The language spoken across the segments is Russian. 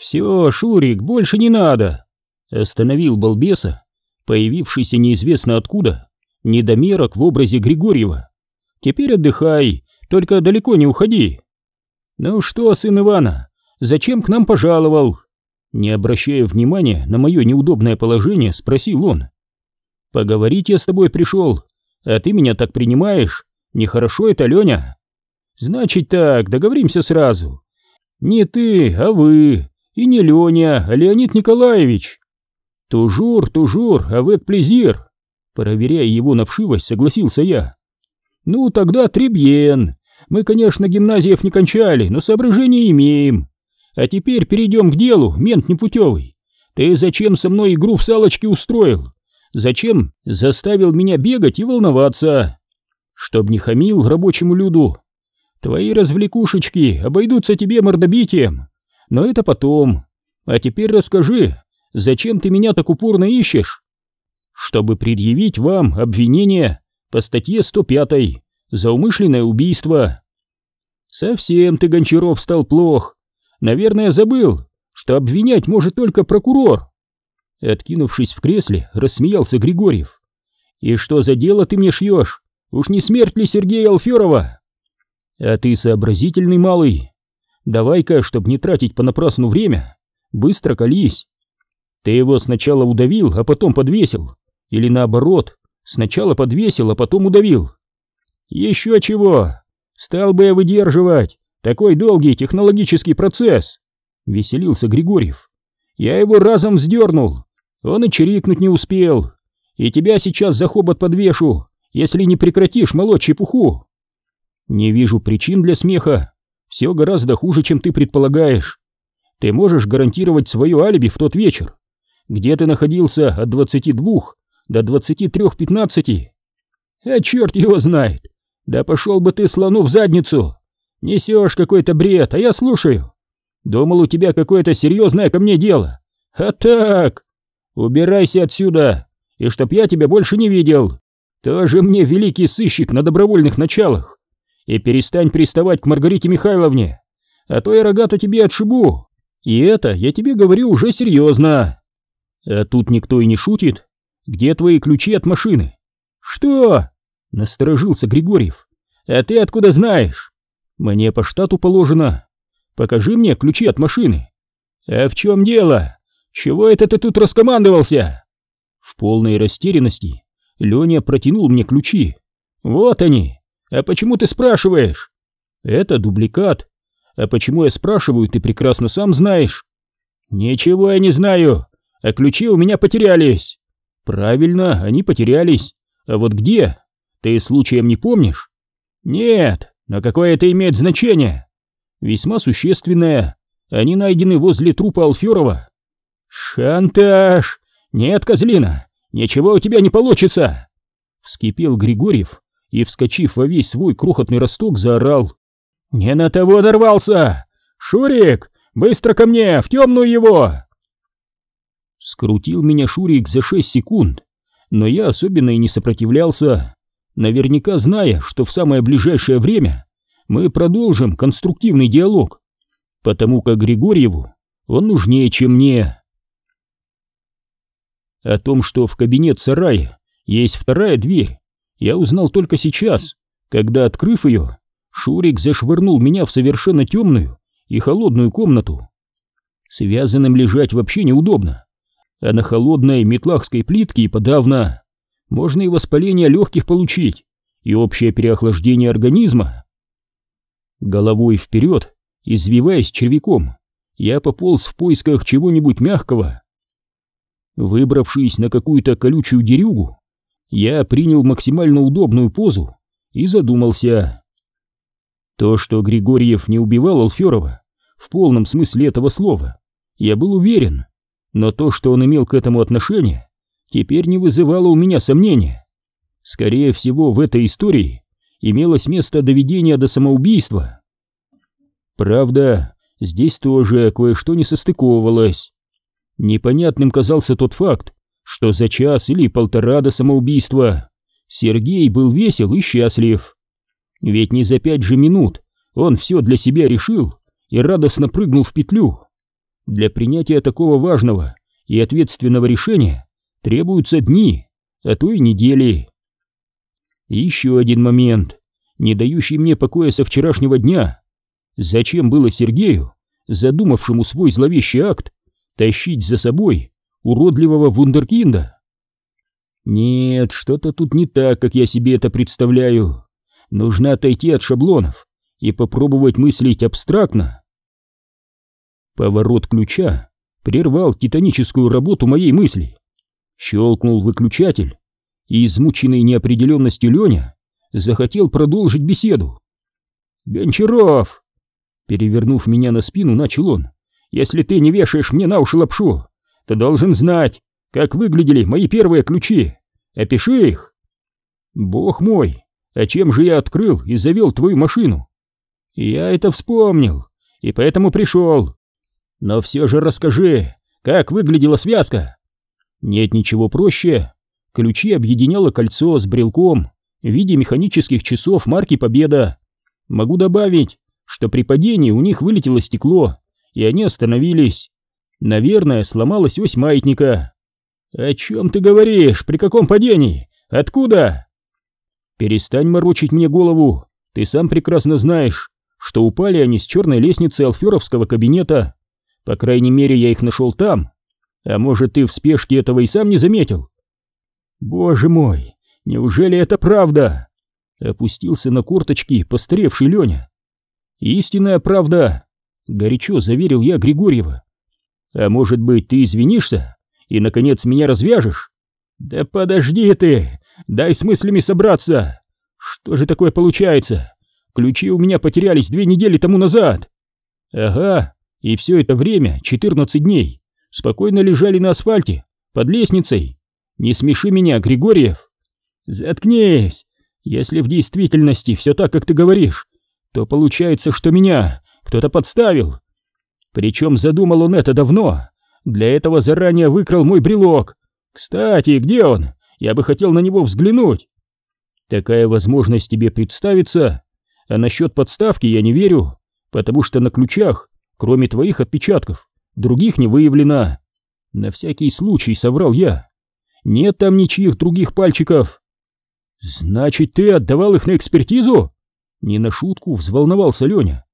«Все, Шурик, больше не надо!» Остановил балбеса, появившийся неизвестно откуда, недомерок в образе Григорьева. «Теперь отдыхай, только далеко не уходи!» «Ну что, сын Ивана, зачем к нам пожаловал?» Не обращая внимания на мое неудобное положение, спросил он. «Поговорить я с тобой пришел, а ты меня так принимаешь? Нехорошо это, Леня?» «Значит так, договоримся сразу. Не ты, а вы, и не Леня, а Леонид Николаевич». «Тужур, тужур, а авек плезир!» Проверяя его на вшивость, согласился я. «Ну, тогда требьен. Мы, конечно, гимназиев не кончали, но соображения имеем. А теперь перейдем к делу, мент непутевый. Ты зачем со мной игру в салочки устроил? Зачем заставил меня бегать и волноваться? Чтоб не хамил рабочему люду. Твои развлекушечки обойдутся тебе мордобитием. Но это потом. А теперь расскажи, зачем ты меня так упорно ищешь? Чтобы предъявить вам обвинение по статье 105 за умышленное убийство. Совсем ты, Гончаров, стал плох. Наверное, забыл, что обвинять может только прокурор. Откинувшись в кресле, рассмеялся Григорьев. И что за дело ты мне шьешь? Уж не смерть ли Сергея Алферова? А ты сообразительный малый. Давай-ка, чтоб не тратить понапрасну время, быстро колись. Ты его сначала удавил, а потом подвесил. Или наоборот, сначала подвесил, а потом удавил. Еще чего? Стал бы я выдерживать такой долгий технологический процесс. Веселился Григорьев. Я его разом вздернул. Он и чирикнуть не успел. И тебя сейчас за хобот подвешу, если не прекратишь молоть чепуху. Не вижу причин для смеха. Все гораздо хуже, чем ты предполагаешь. Ты можешь гарантировать свое алиби в тот вечер. Где ты находился от 22 до 23.15? А черт его знает. Да пошел бы ты слону в задницу. Несешь какой-то бред, а я слушаю. Думал, у тебя какое-то серьезное ко мне дело. А так... Убирайся отсюда, и чтоб я тебя больше не видел. Тоже мне великий сыщик на добровольных началах. И перестань приставать к Маргарите Михайловне, а то я рога-то тебе отшибу. И это я тебе говорю уже серьезно. А тут никто и не шутит. Где твои ключи от машины? Что? Насторожился Григорьев. А ты откуда знаешь? Мне по штату положено. Покажи мне ключи от машины. А в чем дело? Чего это ты тут раскомандовался? В полной растерянности Леня протянул мне ключи. Вот они. А почему ты спрашиваешь? Это дубликат. А почему я спрашиваю, ты прекрасно сам знаешь. Ничего я не знаю. А ключи у меня потерялись. Правильно, они потерялись. А вот где? Ты случаем не помнишь? Нет, но какое это имеет значение? Весьма существенное. Они найдены возле трупа Алферова. Шантаж! Нет, козлина, ничего у тебя не получится! Вскипел Григорьев и, вскочив во весь свой крохотный росток, заорал. «Не на того дорвался! Шурик, быстро ко мне, в темную его!» Скрутил меня Шурик за шесть секунд, но я особенно и не сопротивлялся, наверняка зная, что в самое ближайшее время мы продолжим конструктивный диалог, потому как Григорьеву он нужнее, чем мне. О том, что в кабинет сарая есть вторая дверь, я узнал только сейчас, когда, открыв ее, Шурик зашвырнул меня в совершенно темную и холодную комнату. Связанным лежать вообще неудобно, а на холодной метлахской плитке и подавно можно и воспаление легких получить, и общее переохлаждение организма. Головой вперед, извиваясь червяком, я пополз в поисках чего-нибудь мягкого. Выбравшись на какую-то колючую дерюгу, я принял максимально удобную позу и задумался. То, что Григорьев не убивал Алферова, в полном смысле этого слова, я был уверен, но то, что он имел к этому отношение, теперь не вызывало у меня сомнения. Скорее всего, в этой истории имелось место доведения до самоубийства. Правда, здесь тоже кое-что не состыковывалось. Непонятным казался тот факт, что за час или полтора до самоубийства Сергей был весел и счастлив. Ведь не за пять же минут он все для себя решил и радостно прыгнул в петлю. Для принятия такого важного и ответственного решения требуются дни, а то и недели. Еще один момент, не дающий мне покоя со вчерашнего дня. Зачем было Сергею, задумавшему свой зловещий акт, тащить за собой уродливого вундеркинда? Нет, что-то тут не так, как я себе это представляю. Нужно отойти от шаблонов и попробовать мыслить абстрактно. Поворот ключа прервал титаническую работу моей мысли. Щелкнул выключатель, и измученный неопределенностью Леня захотел продолжить беседу. «Гончаров!» Перевернув меня на спину, начал он. «Если ты не вешаешь мне на уши лапшу, то должен знать, как выглядели мои первые ключи. Опиши их!» «Бог мой, а чем же я открыл и завел твою машину?» «Я это вспомнил, и поэтому пришел. Но все же расскажи, как выглядела связка?» «Нет ничего проще. Ключи объединяло кольцо с брелком в виде механических часов марки «Победа». Могу добавить, что при падении у них вылетело стекло, и они остановились. Наверное, сломалась ось маятника. «О чем ты говоришь? При каком падении? Откуда?» «Перестань морочить мне голову. Ты сам прекрасно знаешь, что упали они с черной лестницы Алферовского кабинета. По крайней мере, я их нашел там. А может, ты в спешке этого и сам не заметил?» «Боже мой, неужели это правда?» Опустился на корточки постаревший Леня. «Истинная правда!» — горячо заверил я Григорьева. «А может быть, ты извинишься и, наконец, меня развяжешь?» «Да подожди ты! Дай с мыслями собраться! Что же такое получается? Ключи у меня потерялись две недели тому назад!» «Ага, и все это время, 14 дней, спокойно лежали на асфальте, под лестницей. Не смеши меня, Григорьев!» «Заткнись! Если в действительности все так, как ты говоришь, то получается, что меня кто-то подставил. Причем задумал он это давно. Для этого заранее выкрал мой брелок. Кстати, где он? Я бы хотел на него взглянуть. Такая возможность тебе представится, а насчет подставки я не верю, потому что на ключах, кроме твоих отпечатков, других не выявлено. На всякий случай соврал я. Нет там ничьих других пальчиков. Значит, ты отдавал их на экспертизу? Не на шутку взволновался Леня.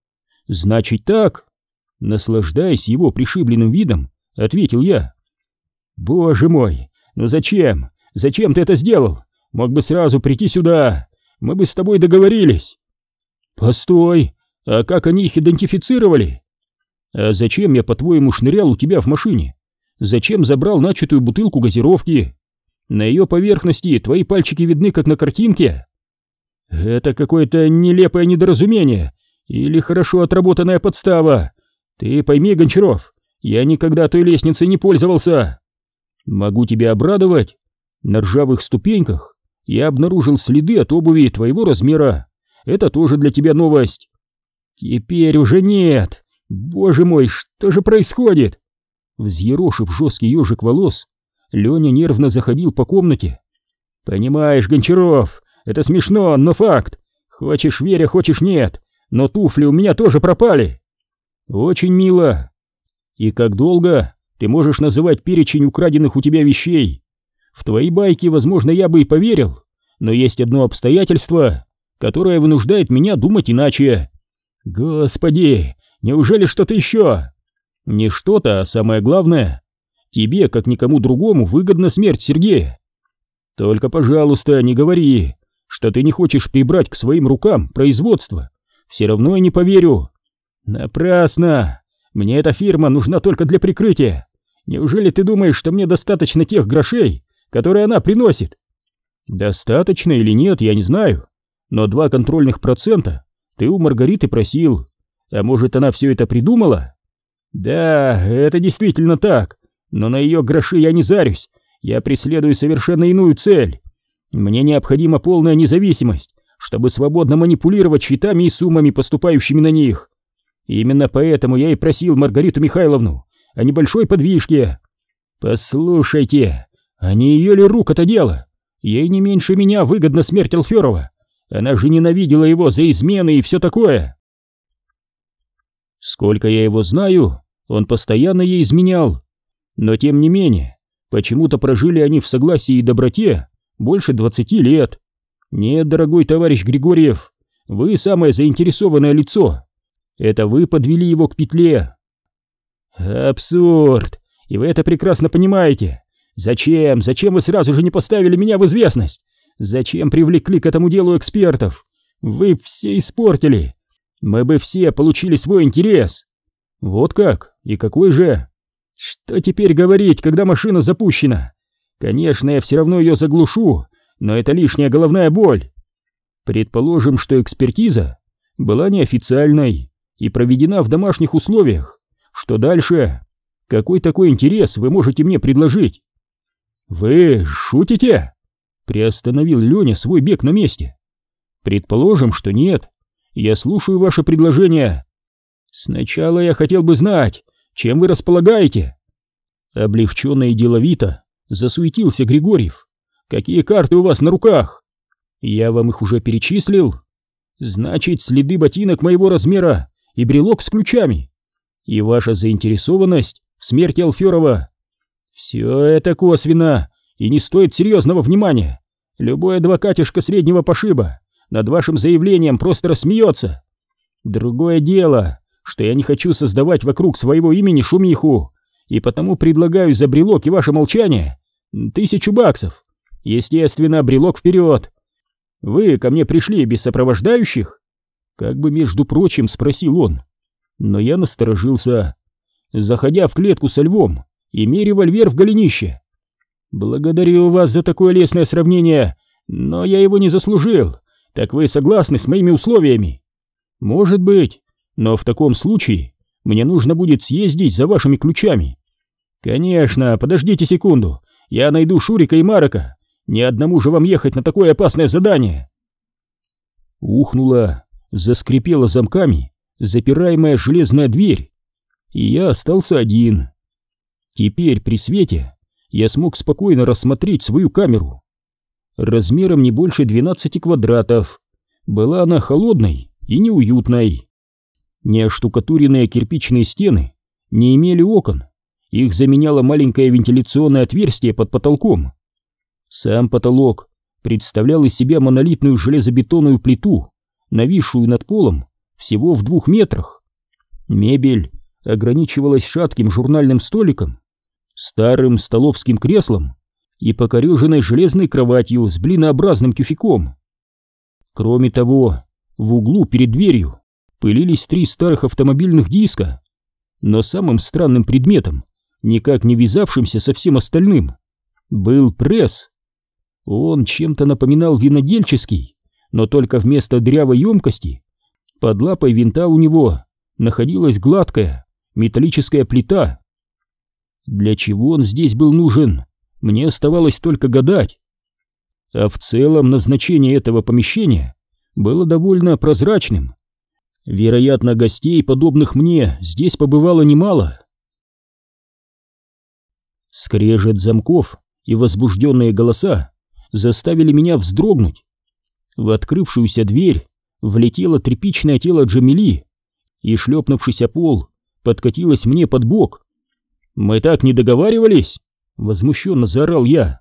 Значит так. Наслаждаясь его пришибленным видом, ответил я. Боже мой, ну зачем? Зачем ты это сделал? Мог бы сразу прийти сюда. Мы бы с тобой договорились. Постой, а как они их идентифицировали? А зачем я, по-твоему, шнырял у тебя в машине? Зачем забрал начатую бутылку газировки? На ее поверхности твои пальчики видны, как на картинке. Это какое-то нелепое недоразумение или хорошо отработанная подстава. Ты пойми, Гончаров, я никогда той лестницей не пользовался. Могу тебя обрадовать. На ржавых ступеньках я обнаружил следы от обуви твоего размера. Это тоже для тебя новость. Теперь уже нет. Боже мой, что же происходит? Взъерошив жесткий ежик волос, Леня нервно заходил по комнате. «Понимаешь, Гончаров, это смешно, но факт. Хочешь веря, хочешь нет, но туфли у меня тоже пропали». «Очень мило. И как долго ты можешь называть перечень украденных у тебя вещей? В твои байки, возможно, я бы и поверил, но есть одно обстоятельство, которое вынуждает меня думать иначе. Господи, неужели что-то еще?» Не что-то, а самое главное, тебе, как никому другому, выгодна смерть Сергея. Только, пожалуйста, не говори, что ты не хочешь прибрать к своим рукам производство. Все равно я не поверю. Напрасно. Мне эта фирма нужна только для прикрытия. Неужели ты думаешь, что мне достаточно тех грошей, которые она приносит? Достаточно или нет, я не знаю. Но два контрольных процента ты у Маргариты просил. А может, она все это придумала? Да, это действительно так, но на ее гроши я не зарюсь, я преследую совершенно иную цель. Мне необходима полная независимость, чтобы свободно манипулировать счетами и суммами, поступающими на них. Именно поэтому я и просил Маргариту Михайловну о небольшой подвижке. Послушайте, а не ее ли рук это дело? Ей не меньше меня выгодна смерть Алферова. Она же ненавидела его за измены и все такое. Сколько я его знаю, Он постоянно ей изменял. Но тем не менее, почему-то прожили они в согласии и доброте больше двадцати лет. Нет, дорогой товарищ Григорьев, вы самое заинтересованное лицо. Это вы подвели его к петле. Абсурд! И вы это прекрасно понимаете. Зачем? Зачем вы сразу же не поставили меня в известность? Зачем привлекли к этому делу экспертов? Вы все испортили. Мы бы все получили свой интерес. Вот как? И какой же? Что теперь говорить, когда машина запущена? Конечно, я все равно ее заглушу, но это лишняя головная боль. Предположим, что экспертиза была неофициальной и проведена в домашних условиях. Что дальше? Какой такой интерес вы можете мне предложить? Вы шутите? Приостановил Леня свой бег на месте. Предположим, что нет. Я слушаю ваше предложение. Сначала я хотел бы знать, чем вы располагаете. Облегченно и деловито засуетился Григорьев. Какие карты у вас на руках? Я вам их уже перечислил. Значит, следы ботинок моего размера и брелок с ключами. И ваша заинтересованность в смерти Алферова. Все это косвенно и не стоит серьезного внимания. Любой адвокатишка среднего пошиба над вашим заявлением просто рассмеется. Другое дело, что я не хочу создавать вокруг своего имени шумиху, и потому предлагаю за брелок и ваше молчание тысячу баксов. Естественно, брелок вперед. Вы ко мне пришли без сопровождающих? Как бы, между прочим, спросил он. Но я насторожился, заходя в клетку со львом, имея револьвер в голенище. Благодарю вас за такое лестное сравнение, но я его не заслужил. Так вы согласны с моими условиями? Может быть, но в таком случае мне нужно будет съездить за вашими ключами. Конечно, подождите секунду, я найду Шурика и Марока. Ни одному же вам ехать на такое опасное задание. Ухнула, заскрипела замками запираемая железная дверь, и я остался один. Теперь при свете я смог спокойно рассмотреть свою камеру размером не больше 12 квадратов. Была она холодной и неуютной. Неоштукатуренные кирпичные стены не имели окон, их заменяло маленькое вентиляционное отверстие под потолком. Сам потолок представлял из себя монолитную железобетонную плиту, нависшую над полом всего в двух метрах. Мебель ограничивалась шатким журнальным столиком, старым столовским креслом и покореженной железной кроватью с блинообразным тюфяком. Кроме того, в углу перед дверью пылились три старых автомобильных диска, но самым странным предметом, никак не вязавшимся со всем остальным, был пресс. Он чем-то напоминал винодельческий, но только вместо дрявой емкости под лапой винта у него находилась гладкая металлическая плита. Для чего он здесь был нужен, мне оставалось только гадать. А в целом назначение этого помещения было довольно прозрачным. Вероятно, гостей, подобных мне, здесь побывало немало. Скрежет замков и возбужденные голоса заставили меня вздрогнуть. В открывшуюся дверь влетело тряпичное тело Джамили и, шлепнувшись о пол, подкатилось мне под бок. «Мы так не договаривались?» — возмущенно заорал я.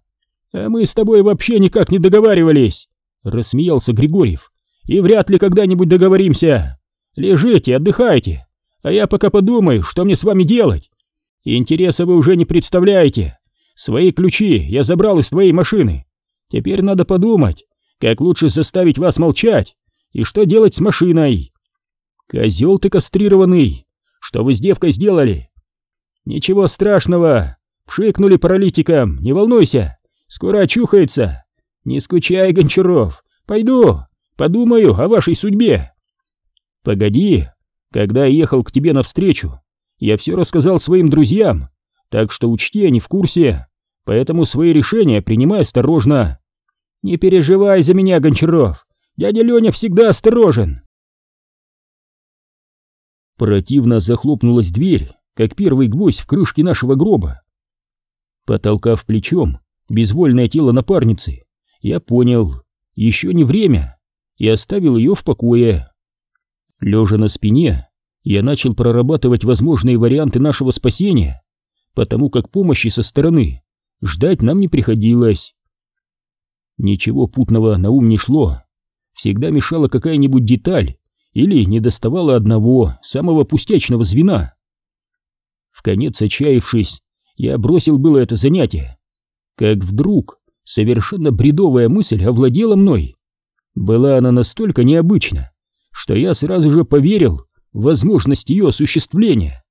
«А мы с тобой вообще никак не договаривались!» — рассмеялся Григорьев. «И вряд ли когда-нибудь договоримся! Лежите, отдыхайте, а я пока подумаю, что мне с вами делать. Интереса вы уже не представляете. Свои ключи я забрал из твоей машины. Теперь надо подумать, как лучше заставить вас молчать и что делать с машиной? Козел ты кастрированный! Что вы с девкой сделали? Ничего страшного! Пшикнули паралитиком, не волнуйся! Скоро очухается! Не скучай, Гончаров! Пойду, подумаю о вашей судьбе! Погоди, когда я ехал к тебе навстречу, я все рассказал своим друзьям, так что учти, они в курсе, поэтому свои решения принимай осторожно. Не переживай за меня, Гончаров, Дядя Леня всегда осторожен. Противно захлопнулась дверь, как первый гвоздь в крышке нашего гроба. Потолкав плечом безвольное тело напарницы, я понял, еще не время, и оставил ее в покое. Лежа на спине, я начал прорабатывать возможные варианты нашего спасения, потому как помощи со стороны ждать нам не приходилось. Ничего путного на ум не шло, всегда мешала какая-нибудь деталь или недоставало одного, самого пустячного звена. В конец отчаявшись, я бросил было это занятие, как вдруг совершенно бредовая мысль овладела мной. Была она настолько необычна, что я сразу же поверил в возможность ее осуществления.